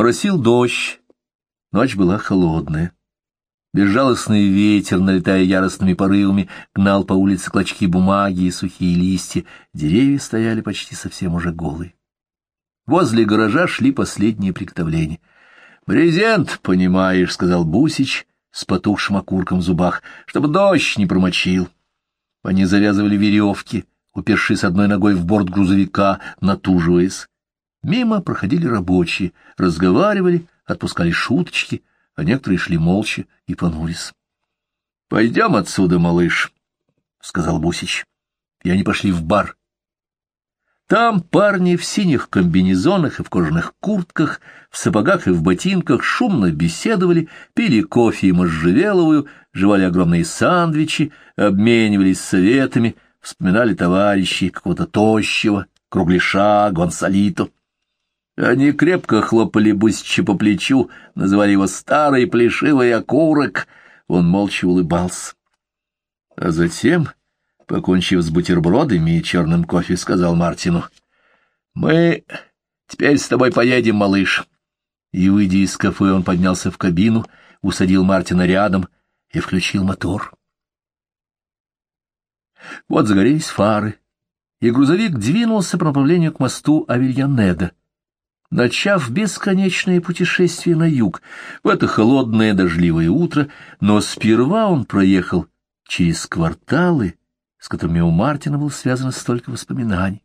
Моросил дождь, ночь была холодная. Безжалостный ветер, налетая яростными порывами, гнал по улице клочки бумаги и сухие листья. Деревья стояли почти совсем уже голые. Возле гаража шли последние приготовления. «Брезент, понимаешь», — сказал Бусич с потухшим окурком в зубах, — «чтобы дождь не промочил». Они завязывали веревки, упершись одной ногой в борт грузовика, натуживаясь. Мимо проходили рабочие, разговаривали, отпускали шуточки — а некоторые шли молча и понурясь. — Пойдем отсюда, малыш, — сказал Бусич. И они пошли в бар. Там парни в синих комбинезонах и в кожаных куртках, в сапогах и в ботинках шумно беседовали, пили кофе и можжевеловую, жевали огромные сандвичи, обменивались советами, вспоминали товарищей какого-то тощего, кругляша, гонсолито. Они крепко хлопали Бусича по плечу, называли его старый плешивый окурок. Он молча улыбался. А затем, покончив с бутербродами и черным кофе, сказал Мартину, «Мы теперь с тобой поедем, малыш». И, выйдя из кафе, он поднялся в кабину, усадил Мартина рядом и включил мотор. Вот загорелись фары, и грузовик двинулся по направлению к мосту Авильянеда начав бесконечное путешествие на юг в это холодное дождливое утро, но сперва он проехал через кварталы, с которыми у Мартина было связано столько воспоминаний.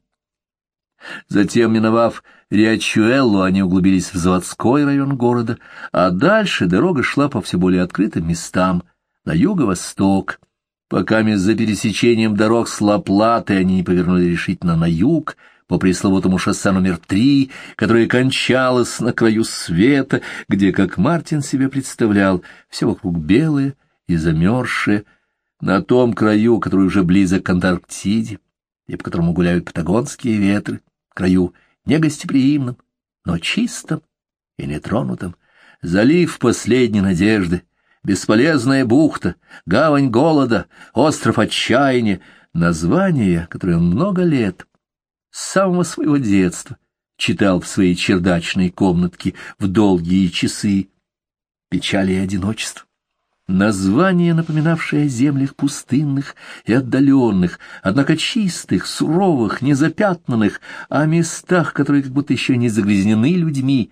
Затем, миновав Риачуэллу, они углубились в заводской район города, а дальше дорога шла по все более открытым местам, на юго-восток, пока за пересечением дорог с Ла-Платой они не повернули решительно на юг, по пресловутому шоссе номер три, которое кончалось на краю света, где, как Мартин себе представлял, все вокруг белое и замерзшее, на том краю, который уже близок к Антарктиде, и по которому гуляют патагонские ветры, краю негостеприимном, но чистом и нетронутом, залив последней надежды, бесполезная бухта, гавань голода, остров отчаяния, название, которое он много лет с самого своего детства читал в своей чердачной комнатке в долгие часы печали и одиночество. Название, напоминавшее о землях пустынных и отдаленных, однако чистых, суровых, незапятнанных, о местах, которые как будто еще не загрязнены людьми,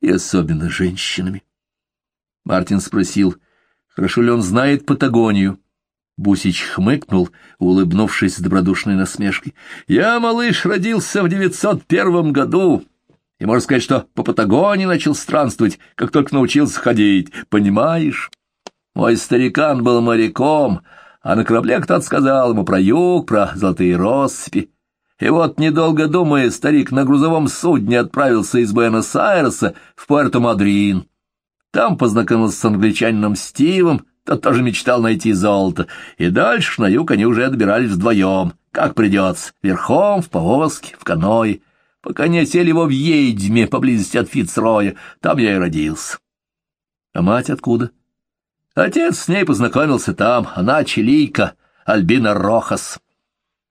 и особенно женщинами. Мартин спросил, хорошо ли он знает Патагонию. Бусич хмыкнул, улыбнувшись с добродушной насмешкой. «Я, малыш, родился в девятьсот первом году, и, можно сказать, что по Патагонии начал странствовать, как только научился ходить, понимаешь? Мой старикан был моряком, а на корабле кто-то сказал ему про юг, про золотые россыпи. И вот, недолго думая, старик на грузовом судне отправился из Буэнос-Айреса в Пуэрто-Мадрин. Там познакомился с англичанином Стивом, тот тоже мечтал найти золото, и дальше на юг они уже отбирались вдвоем, как придется, верхом, в повозке, в каное, пока не сели его в Ейдьме, поблизости от Фицроя, там я и родился. А мать откуда? Отец с ней познакомился там, она чилийка, Альбина Рохас.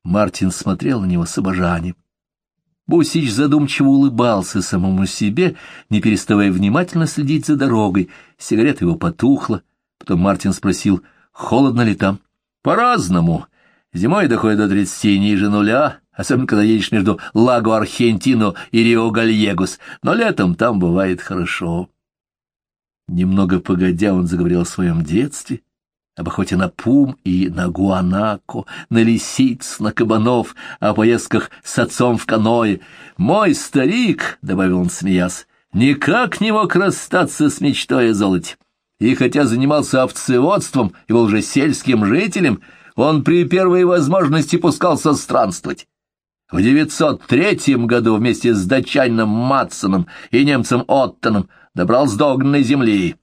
Мартин смотрел на него с обожанием. Бусич задумчиво улыбался самому себе, не переставая внимательно следить за дорогой. Сигарета его потухла, Потом Мартин спросил, холодно ли там. По-разному. Зимой доходит до тридцати ниже нуля, особенно когда едешь между Лаго Архентино и Рио Гальегус, но летом там бывает хорошо. Немного погодя он заговорил о своем детстве, об охоте на пум и на гуанако, на лисиц, на кабанов, о поездках с отцом в каное. «Мой старик», — добавил он, смеясь, — «никак не мог расстаться с мечтой о золоте и хотя занимался овцеводством и был уже сельским жителем, он при первой возможности пускался странствовать. В 903 году вместе с датчанином Матсоном и немцем Оттоном добрался до огненной земли.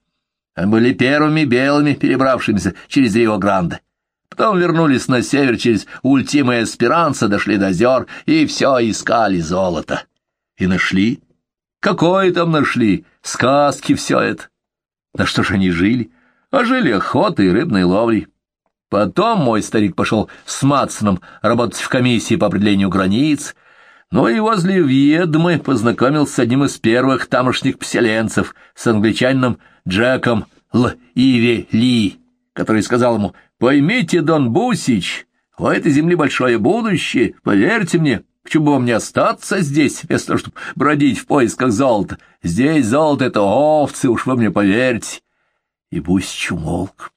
Они были первыми белыми, перебравшимися через Рио-Гранде. Потом вернулись на север через Ультима Эсперанца, дошли до озер и все искали золото. И нашли. Какое там нашли? Сказки все это. Да что ж они жили? А жили охотой и рыбной ловлей. Потом мой старик пошел с Матсоном работать в комиссии по определению границ. Ну и возле Вьедмы познакомился с одним из первых тамошних поселенцев, с англичанином Джеком Л. Иве Ли, который сказал ему, «Поймите, Дон Бусич, у этой земли большое будущее, поверьте мне, почему бы вам не остаться здесь, вместо того, чтобы бродить в поисках золота? Здесь золото — это овцы, уж вы мне поверьте». И Бусич умолк.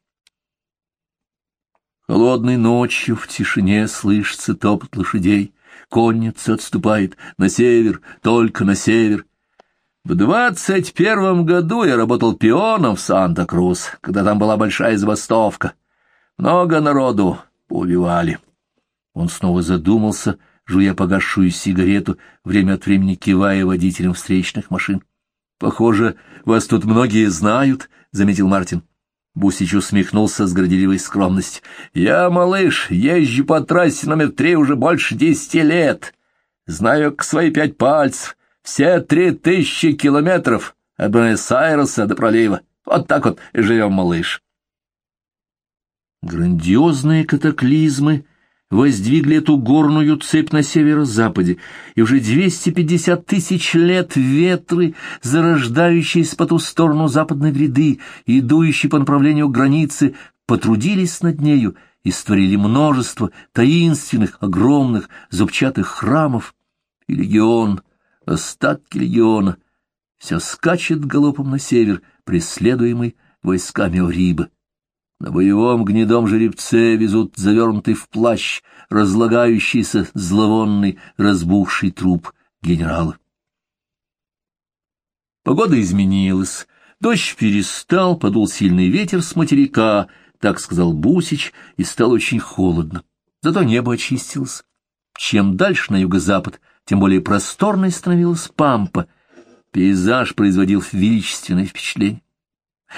Холодной ночью в тишине слышится топот лошадей. Конница отступает на север, только на север. В двадцать первом году я работал пионом в Санта-Крус, когда там была большая забастовка. Много народу поубивали. Он снова задумался, жуя погасшую сигарету, время от времени кивая водителям встречных машин. — Похоже, вас тут многие знают, — заметил Мартин. Бусич усмехнулся с горделивой скромностью. — Я, малыш, езжу по трассе номер три уже больше десяти лет. Знаю к свои пять пальцев, все три тысячи километров от Буэнос-Айреса до пролива. Вот так вот и живем, малыш. Грандиозные катаклизмы воздвигли эту горную цепь на северо-западе, и уже 250 тысяч лет ветры, зарождающиеся по ту сторону западной гряды и дующие по направлению границы, потрудились над нею и створили множество таинственных, огромных, зубчатых храмов, и легион, остатки легиона, все скачет галопом на север, преследуемый войсками Ориба. На боевом гнедом жеребце везут завернутый в плащ, разлагающийся зловонный, разбухший труп генерала. Погода изменилась. Дождь перестал, подул сильный ветер с материка, так сказал Бусич, и стало очень холодно. Зато небо очистилось. Чем дальше на юго-запад, тем более просторной становилась пампа. Пейзаж производил величественное впечатление.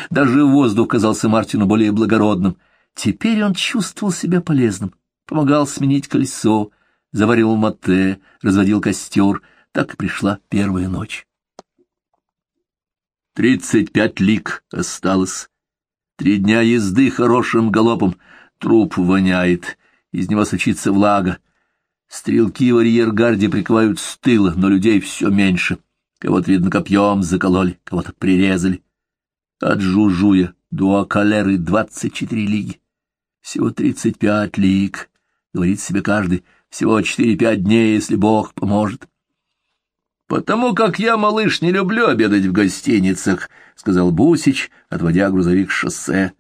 Даже воздух казался Мартину более благородным. Теперь он чувствовал себя полезным, помогал сменить колесо, заварил мате, разводил костер. Так и пришла первая ночь. Тридцать пять лик осталось. Три дня езды хорошим галопом. Труп воняет, из него сочится влага. Стрелки в арьергарде прикрывают с тыла, но людей все меньше. Кого-то, видно, копьем закололи, кого-то прирезали. От Жужуя до Акалеры двадцать четыре лиги. Всего тридцать пять лиг, говорит себе каждый, всего четыре-пять дней, если Бог поможет. «Потому как я, малыш, не люблю обедать в гостиницах», — сказал Бусич, отводя грузовик с шоссе.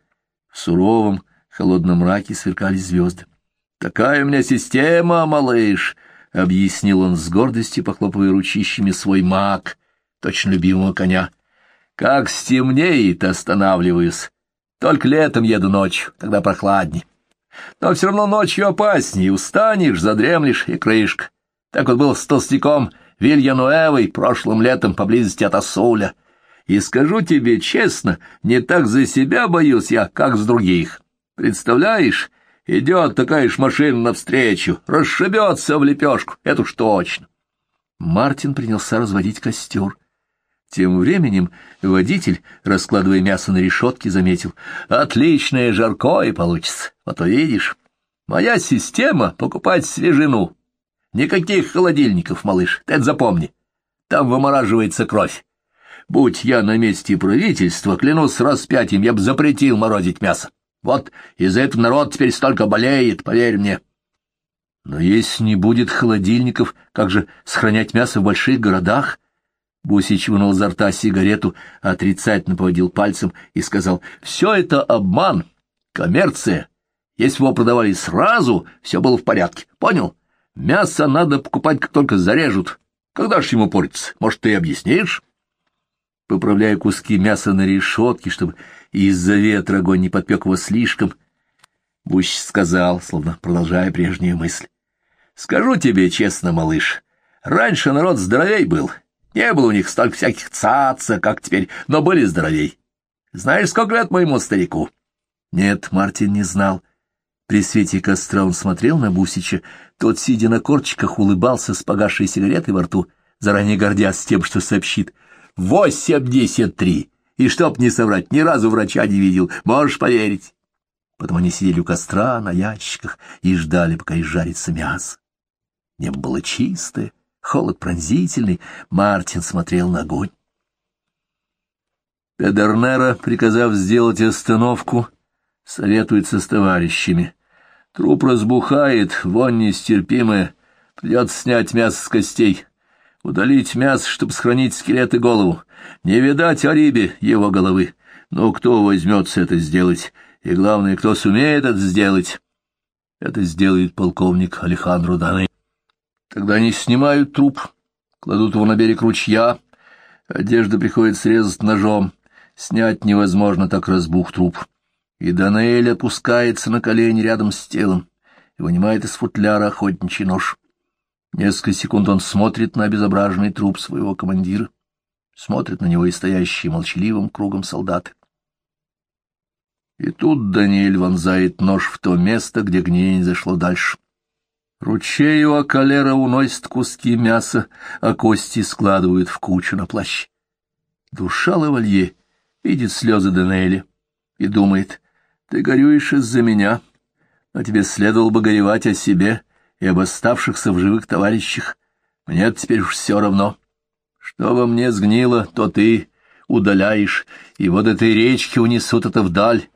В суровом, холодном мраке сверкали звезды. «Такая у меня система, малыш», — объяснил он с гордостью, похлопывая ручищами свой маг, точно любимого коня. Как стемнеет, останавливаюсь. Только летом еду ночью, тогда прохладней. Но все равно ночью опаснее, устанешь, задремлешь и крышка. Так вот был с толстяком Вильянуэвой прошлым летом поблизости от Асуля. И скажу тебе честно, не так за себя боюсь я, как с других. Представляешь, идет такая ж машина навстречу, расшибется в лепешку, это уж точно. Мартин принялся разводить костер. Тем временем водитель, раскладывая мясо на решетке, заметил. «Отличное жаркое получится, вот увидишь. Моя система — покупать свежину. Никаких холодильников, малыш, ты это запомни. Там вымораживается кровь. Будь я на месте правительства, клянусь распятием, я бы запретил морозить мясо. Вот из-за этого народ теперь столько болеет, поверь мне». «Но если не будет холодильников, как же сохранять мясо в больших городах?» Бусич вынул изо рта сигарету, отрицательно поводил пальцем и сказал, «Все это обман, коммерция. Если его продавали сразу, все было в порядке. Понял? Мясо надо покупать, как только зарежут. Когда ж ему портится? Может, ты объяснишь?» Поправляя куски мяса на решетке, чтобы из-за ветра огонь не подпек его слишком, Буч сказал, словно продолжая прежнюю мысль. «Скажу тебе честно, малыш, раньше народ здоровей был». Не было у них столько всяких цаца, как теперь, но были здоровей. Знаешь, сколько лет моему старику? Нет, Мартин не знал. При свете костра он смотрел на Бусича. Тот, сидя на корчиках, улыбался с погасшей сигаретой во рту, заранее гордясь тем, что сообщит. «Восемьдесят три! И чтоб не соврать, ни разу врача не видел, можешь поверить!» Потом они сидели у костра на ящиках и ждали, пока изжарится мясо. Небо было чистое, холод пронзительный, Мартин смотрел на огонь. Педернера, приказав сделать остановку, советуется с товарищами. Труп разбухает, вонь нестерпимая, придется снять мясо с костей, удалить мясо, чтобы сохранить скелет и голову. Не видать Арибе его головы. Но кто возьмется это сделать? И главное, кто сумеет это сделать? Это сделает полковник Алехандро Дане. Тогда они снимают труп, кладут его на берег ручья, одежду приходится срезать ножом. Снять невозможно, так разбух труп. И Данаэль опускается на колени рядом с телом и вынимает из футляра охотничий нож. Несколько секунд он смотрит на обезображенный труп своего командира, смотрит на него и стоящие молчаливым кругом солдаты. И тут Даниэль вонзает нож в то место, где гниение зашло дальше. Ручей у Акалера уносит куски мяса, а кости складывают в кучу на плащ. Душа Лавалье видит слезы Даниэля и думает, ты горюешь из-за меня, но тебе следовало бы горевать о себе и об оставшихся в живых товарищах. Мне теперь уж все равно. Что во мне сгнило, то ты удаляешь, и вот этой речки унесут это вдаль,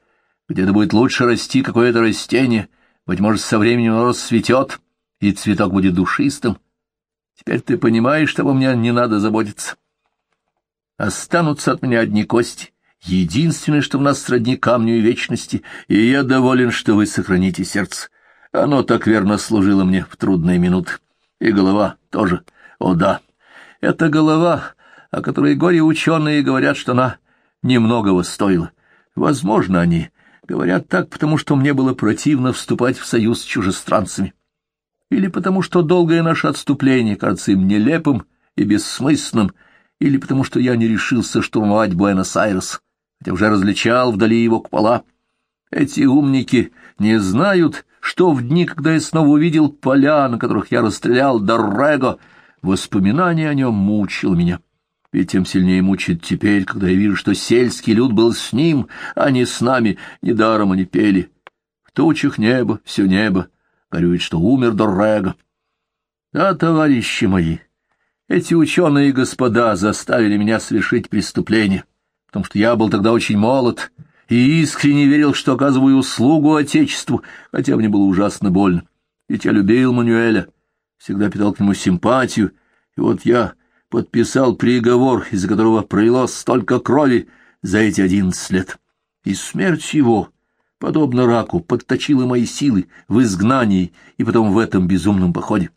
где-то будет лучше расти какое-то растение, быть может, со временем оно расцветет, и цветок будет душистым. Теперь ты понимаешь, что обо мне не надо заботиться. Останутся от меня одни кости, единственное, что в нас сродни камню и вечности, и я доволен, что вы сохраните сердце. Оно так верно служило мне в трудные минуты. И голова тоже. О да, это голова, о которой горе-ученые говорят, что она немногого стоила. Возможно, они Говорят так, потому что мне было противно вступать в союз с чужестранцами. Или потому что долгое наше отступление кажется им нелепым и бессмысленным, или потому что я не решился штурмовать Буэнос-Айрес, хотя уже различал вдали его купола. Эти умники не знают, что в дни, когда я снова увидел поля, на которых я расстрелял Доррего, воспоминание о нем мучило меня и тем сильнее мучит теперь, когда я вижу, что сельский люд был с ним, а не с нами, недаром они пели. В тучах небо, все небо, горюет, что умер Доррега. Да, товарищи мои, эти ученые господа заставили меня совершить преступление, потому что я был тогда очень молод и искренне верил, что оказываю услугу Отечеству, хотя мне было ужасно больно. Ведь я любил Мануэля, всегда питал к нему симпатию, и вот я подписал приговор, из-за которого пролилось столько крови за эти одиннадцать лет. И смерть его, подобно раку, подточила мои силы в изгнании и потом в этом безумном походе.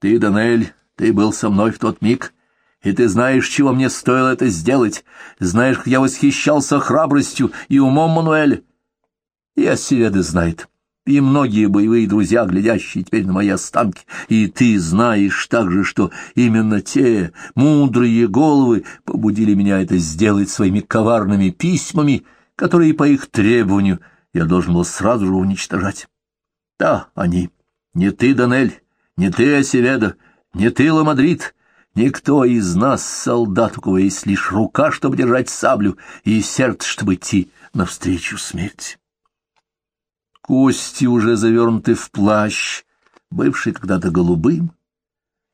Ты, Данель, ты был со мной в тот миг, и ты знаешь, чего мне стоило это сделать, знаешь, как я восхищался храбростью и умом Мануэля. И Осеведа знает и многие боевые друзья, глядящие теперь на мои останки, и ты знаешь также, что именно те мудрые головы побудили меня это сделать своими коварными письмами, которые по их требованию я должен был сразу же уничтожать. Да, они. Не ты, Данель, не ты, Осеведа, не ты, Ламадрид, никто из нас, солдат, у кого есть лишь рука, чтобы держать саблю, и сердце, чтобы идти навстречу смерти. Кости уже завернуты в плащ, бывший когда-то голубым,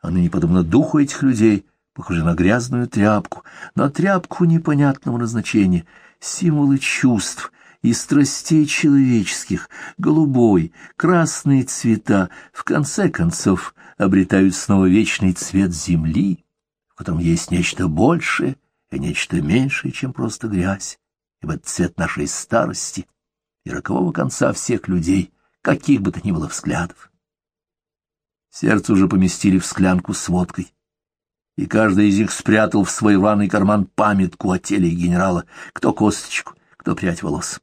а ныне, духу этих людей, похожи на грязную тряпку, на тряпку непонятного назначения, символы чувств и страстей человеческих, голубой, красные цвета, в конце концов обретают снова вечный цвет земли, в котором есть нечто большее и нечто меньшее, чем просто грязь, и в этот цвет нашей старости, и рокового конца всех людей, каких бы то ни было взглядов. Сердце уже поместили в склянку с водкой, и каждый из них спрятал в свой рваный карман памятку о теле генерала, кто косточку, кто прядь волос.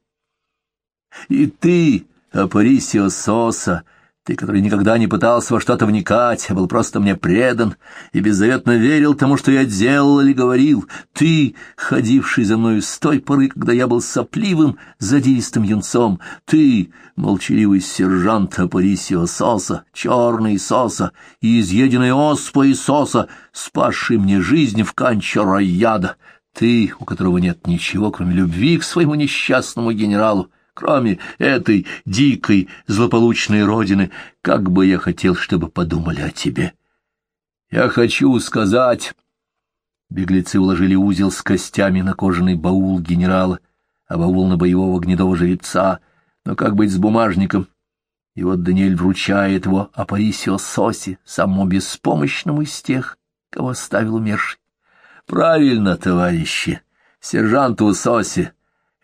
И ты, Апарисио Соса, ты, который никогда не пытался во что-то вникать, а был просто мне предан и беззаветно верил тому, что я делал или говорил. Ты, ходивший за мною с той поры, когда я был сопливым, задиристым юнцом. Ты, молчаливый сержант Апарисио Соса, черный Соса и изъеденный оспой Соса, спасший мне жизнь в Канчо-Райяда. Ты, у которого нет ничего, кроме любви к своему несчастному генералу кроме этой дикой, злополучной родины, как бы я хотел, чтобы подумали о тебе. Я хочу сказать...» Беглецы уложили узел с костями на кожаный баул генерала, а баул на боевого гнедого жеребца. Но как быть с бумажником? И вот Даниэль вручает его Апарисио Соси, самому беспомощному из тех, кого оставил умерший. Правильно, товарищи, сержанту Соси,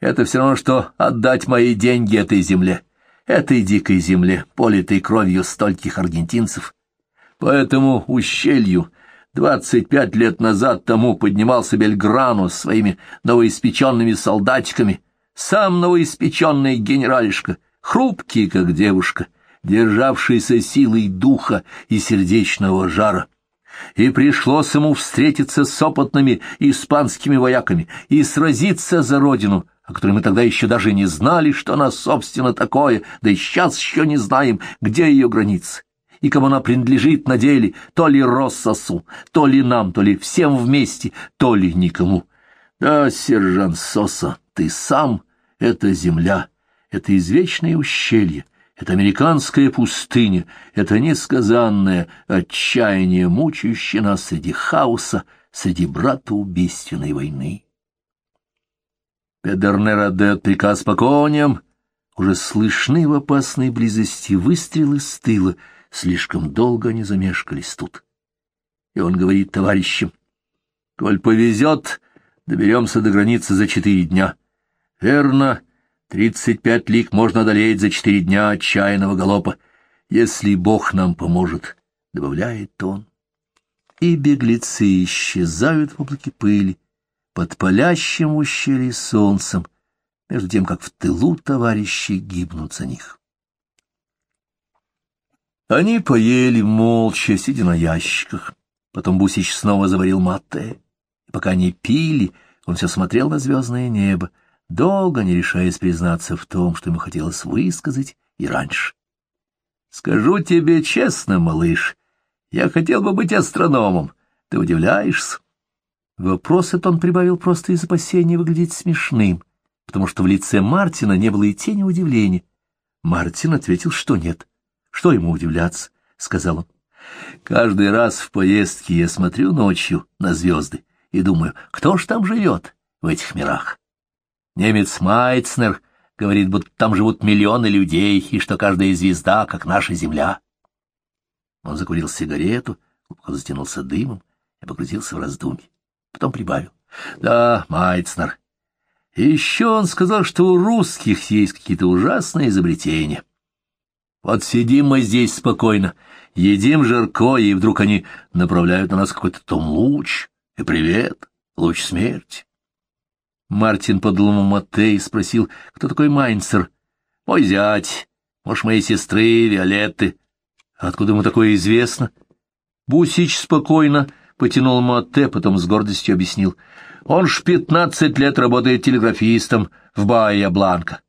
это все равно, что отдать мои деньги этой земле, этой дикой земле, политой кровью стольких аргентинцев. По этому ущелью двадцать пять лет назад тому поднимался Бельграну с своими новоиспеченными солдатиками, сам новоиспеченный генералишка, хрупкий, как девушка, державшийся силой духа и сердечного жара. И пришлось ему встретиться с опытными испанскими вояками и сразиться за родину, о которой мы тогда еще даже не знали, что она, собственно, такое, да и сейчас еще не знаем, где ее границы и кому она принадлежит на деле, то ли Россосу, то ли нам, то ли всем вместе, то ли никому. Да, сержант Соса, ты сам — это земля, это извечное ущелье, это американская пустыня, это несказанное отчаяние, мучающее нас среди хаоса, среди братоубийственной войны. Педернер отдает приказ по коням, уже слышны в опасной близости выстрелы с тыла — Слишком долго они замешкались тут. И он говорит товарищам, «Коль повезет, доберемся до границы за четыре дня». Верно, тридцать пять лиг можно одолеть за четыре дня отчаянного галопа, если Бог нам поможет, — добавляет он. И беглецы исчезают в облаке пыли, под палящим ущелье солнцем, между тем, как в тылу товарищи гибнут за них. Они поели молча, сидя на ящиках. Потом Бусич снова заварил мате. Пока они пили, он все смотрел на звездное небо, долго не решаясь признаться в том, что ему хотелось высказать и раньше. «Скажу тебе честно, малыш, я хотел бы быть астрономом. Ты удивляешься?» Вопрос этот он прибавил просто из опасения выглядеть смешным, потому что в лице Мартина не было и тени удивления. Мартин ответил, что нет. Что ему удивляться, — сказал он. Каждый раз в поездке я смотрю ночью на звезды и думаю, кто ж там живет в этих мирах. Немец Майцнер говорит, будто там живут миллионы людей, и что каждая звезда, как наша Земля. Он закурил сигарету, глубоко затянулся дымом и погрузился в раздумье. Потом прибавил. Да, Майцнер. Еще он сказал, что у русских есть какие-то ужасные изобретения. Вот сидим мы здесь спокойно, едим жарко, и вдруг они направляют на нас какой-то том луч. И привет, луч смерти. Мартин подал ему мате и спросил, кто такой Майнцер. Мой зять, может, моей сестры, Виолетты. Откуда ему такое известно? Бусич спокойно потянул мате, потом с гордостью объяснил. Он ж пятнадцать лет работает телеграфистом в Баия-Бланка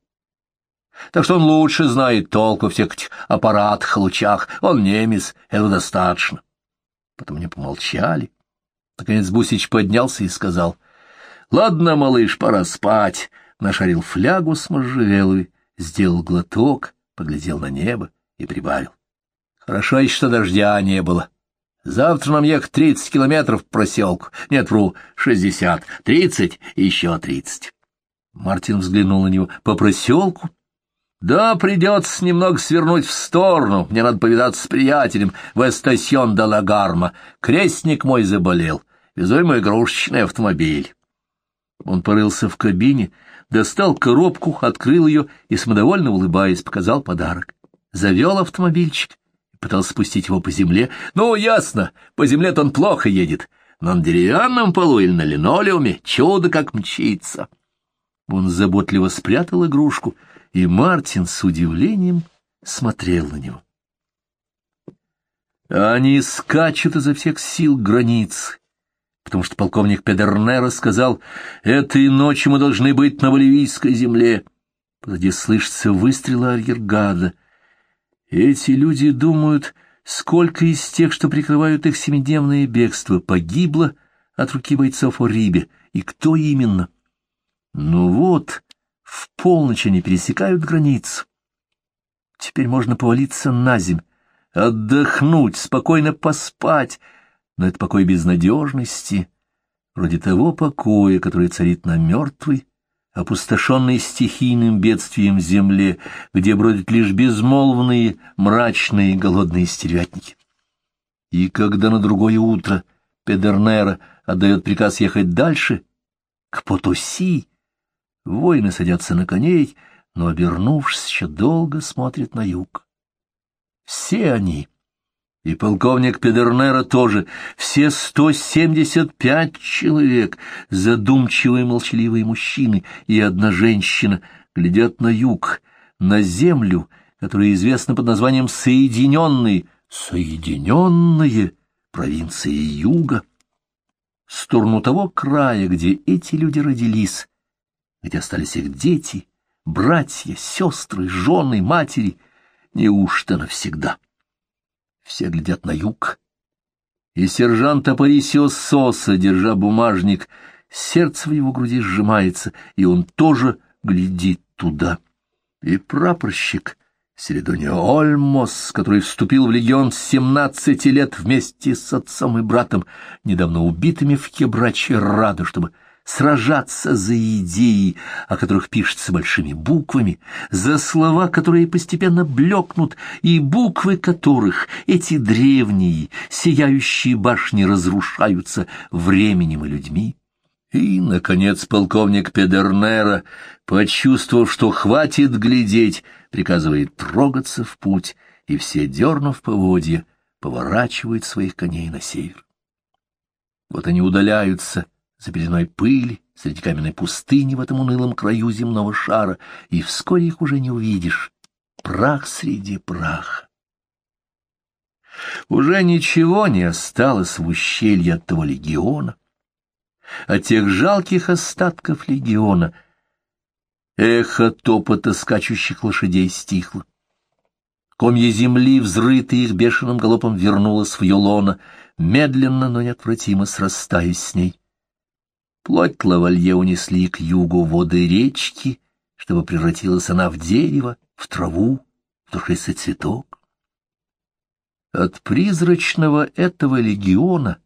так что он лучше знает толк во всех этих аппаратах, лучах. Он немец, этого достаточно. Потом они помолчали. Наконец Бусич поднялся и сказал, — Ладно, малыш, пора спать. Нашарил флягу с можжевеловой, сделал глоток, поглядел на небо и прибавил. — Хорошо что дождя не было. Завтра нам ехать тридцать километров в проселку. Нет, вру, шестьдесят. Тридцать и еще тридцать. Мартин взглянул на него. — По проселку? — да, придется немного свернуть в сторону. Мне надо повидаться с приятелем в Эстасьон де Лагарма. Крестник мой заболел. Везу ему игрушечный автомобиль. Он порылся в кабине, достал коробку, открыл ее и, самодовольно улыбаясь, показал подарок. Завел автомобильчик пытался спустить его по земле. Ну, ясно, по земле-то он плохо едет, но на деревянном полу или на линолеуме чудо как мчится. Он заботливо спрятал игрушку — и Мартин с удивлением смотрел на него. Они скачут изо всех сил границ, потому что полковник Педернера сказал, «Этой ночью мы должны быть на Боливийской земле». Позади слышится выстрелы арьергада. Эти люди думают, сколько из тех, что прикрывают их семидневное бегство, погибло от руки бойцов Орибе, и кто именно. Ну вот, в полночь они пересекают границу. Теперь можно повалиться на земь, отдохнуть, спокойно поспать. но это покой безнадежности, вроде того покоя, который царит на мертвой, опустошенной стихийным бедствием земле, где бродят лишь безмолвные, мрачные, голодные стервятники. И когда на другое утро Педернера отдает приказ ехать дальше, к Потоси, воины садятся на коней, но, обернувшись, еще долго смотрят на юг. Все они и полковник Педернера тоже, все сто семьдесят пять человек, задумчивые молчаливые мужчины и одна женщина, глядят на юг, на землю, которая известна под названием Соединенные, Соединенные провинции Юга, в сторону того края, где эти люди родились, где остались их дети, братья, сестры, жены, матери, неужто навсегда? Все глядят на юг. И сержант Апарисио Соса, держа бумажник, сердце в его груди сжимается, и он тоже глядит туда. И прапорщик Селедонио Ольмос, который вступил в легион с семнадцати лет вместе с отцом и братом, недавно убитыми в Кебраче Раду, чтобы сражаться за идеи, о которых пишется большими буквами, за слова, которые постепенно блекнут, и буквы которых, эти древние, сияющие башни, разрушаются временем и людьми. И, наконец, полковник Педернера, почувствовав, что хватит глядеть, приказывает трогаться в путь, и все, дернув поводья, поворачивают своих коней на север. Вот они удаляются, за пеленой пыли, среди каменной пустыни в этом унылом краю земного шара, и вскоре их уже не увидишь. Прах среди праха. Уже ничего не осталось в ущелье от того легиона, от тех жалких остатков легиона. Эхо топота скачущих лошадей стихло. Комья земли, взрытые их бешеным галопом, вернулась в Йолона, медленно, но неотвратимо срастаясь с ней. Плоть лавалье унесли к югу воды речки, чтобы превратилась она в дерево, в траву, в душистый цветок. От призрачного этого легиона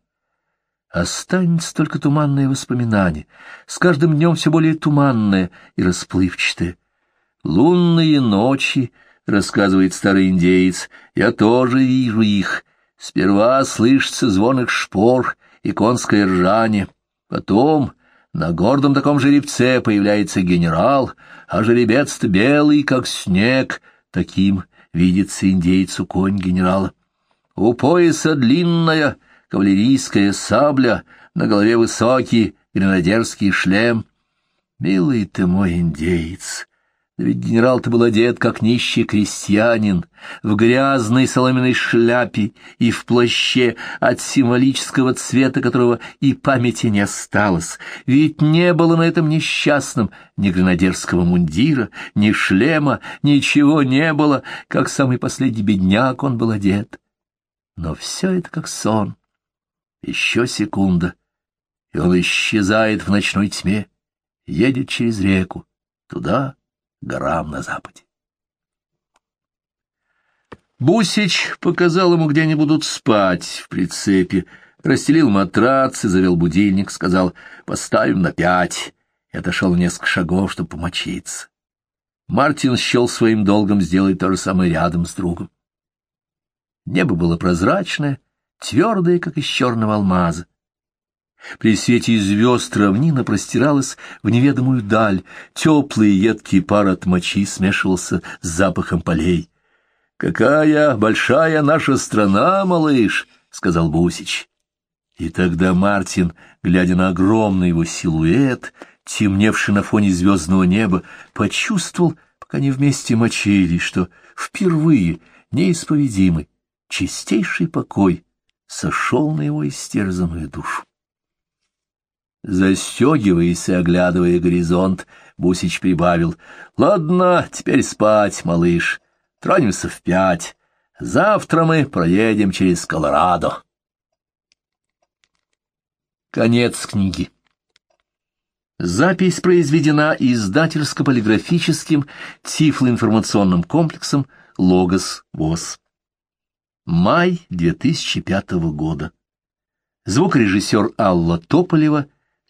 останется только туманное воспоминание, с каждым днем все более туманное и расплывчатое. «Лунные ночи», — рассказывает старый индеец, — «я тоже вижу их. Сперва слышится звон их шпор и конское ржание». Потом на гордом таком жеребце появляется генерал, а жеребец-то белый, как снег, таким видится индейцу конь генерала. У пояса длинная кавалерийская сабля, на голове высокий гренадерский шлем. Милый ты мой индейец, да ведь генерал-то был одет, как нищий крестьянин, в грязной соломенной шляпе и в плаще, от символического цвета которого и памяти не осталось. Ведь не было на этом несчастном ни гренадерского мундира, ни шлема, ничего не было, как самый последний бедняк он был одет. Но все это как сон. Еще секунда, и он исчезает в ночной тьме, едет через реку, туда, горам на западе. Бусич показал ему, где они будут спать в прицепе, расстелил матрац и завел будильник, сказал «поставим на пять» и отошел несколько шагов, чтобы помочиться. Мартин счел своим долгом сделать то же самое рядом с другом. Небо было прозрачное, твердое, как из черного алмаза. При свете звезд равнина простиралась в неведомую даль, теплый едкий пар от мочи смешивался с запахом полей. — Какая большая наша страна, малыш! — сказал Бусич. И тогда Мартин, глядя на огромный его силуэт, темневший на фоне звездного неба, почувствовал, пока не вместе мочили, что впервые неисповедимый, чистейший покой сошел на его истерзанную душу. Застегиваясь и оглядывая горизонт, Бусич прибавил. — Ладно, теперь спать, малыш. Тронемся в пять. Завтра мы проедем через Колорадо. Конец книги. Запись произведена издательско-полиграфическим тифлоинформационным комплексом «Логос ВОЗ». Май 2005 года. Звукорежиссер Алла Тополева